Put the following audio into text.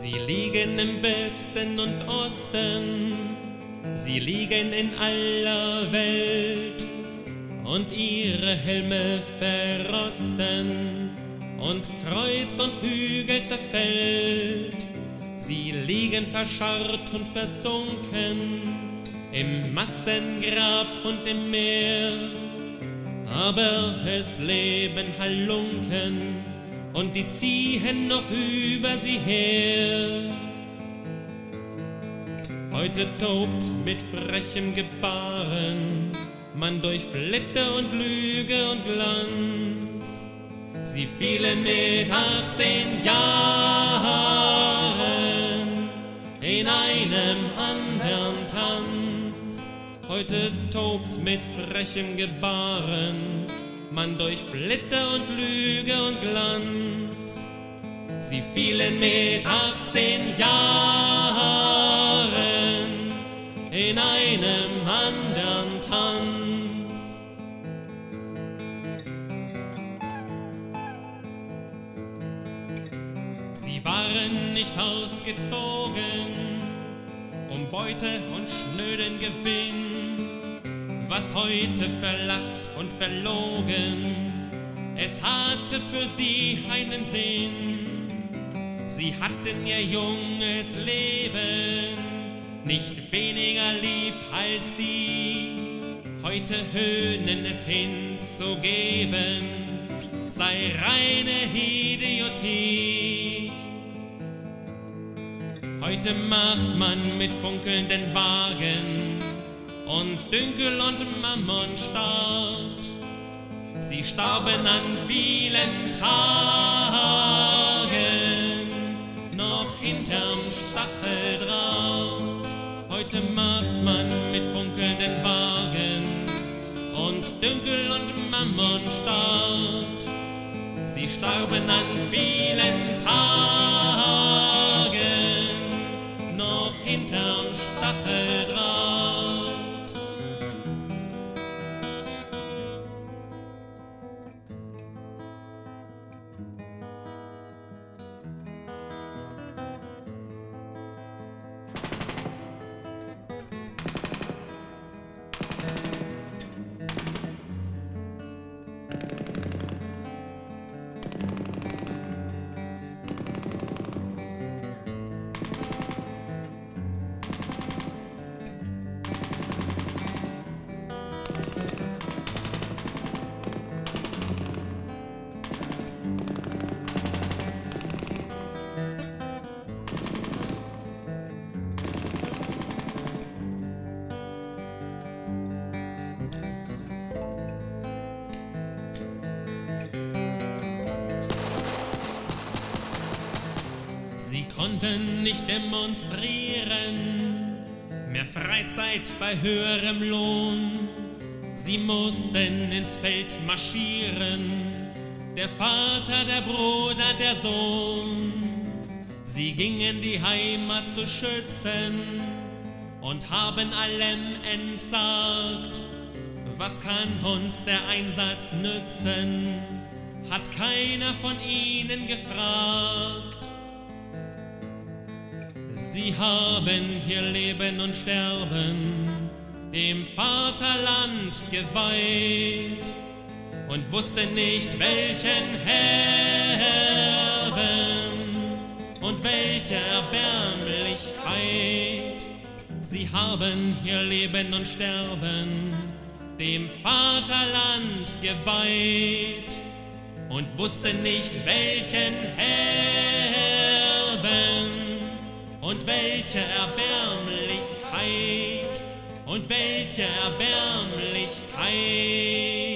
Sie liegen im Westen und Osten, sie liegen in aller Welt. Und ihre Helme verrosten. Und Kreuz und Hügel zerfällt. Sie liegen verscharrt und versunken. Im Massengrab und im Meer, aber es leben Halunken und die ziehen noch über sie her. Heute tobt mit frechem Gebaren man durch Flitter und Lüge und Glanz. Sie fielen mit 18 Jahren in einem anderen Tanz. Heute tobt mit frechem Gebaren man durch Flitter und Lüge und Glanz. Sie fielen mit 18 Jahren in einem anderen Tanz. Sie waren nicht ausgezogen um Beute und schnöden Gewinn, was heute verlacht und verlogen, es hatte für sie einen Sinn. Sie hatten ihr junges Leben nicht weniger lieb als die, heute höhnen es hinzugeben, sei reine Idiotie. Heute macht man mit funkelnden Wagen und Dünkel und Mammon starrt. Sie starben an vielen Tagen, noch hinterm Stacheldraht. Heute macht man mit funkelnden Wagen und Dünkel und Mammon starrt. Sie starben an vielen Tagen, konnten nicht demonstrieren, mehr Freizeit bei höherem Lohn. Sie mussten ins Feld marschieren, der Vater, der Bruder, der Sohn. Sie gingen die Heimat zu schützen und haben allem entsagt. Was kann uns der Einsatz nützen? Hat keiner von ihnen gefragt. Sie haben hier Leben und Sterben dem Vaterland geweiht und wussten nicht, welchen Herben und welche Erbärmlichkeit. Sie haben hier Leben und Sterben dem Vaterland geweiht und wussten nicht, welchen Herben und welche Erbärmlichkeit und welche Erbärmlichkeit.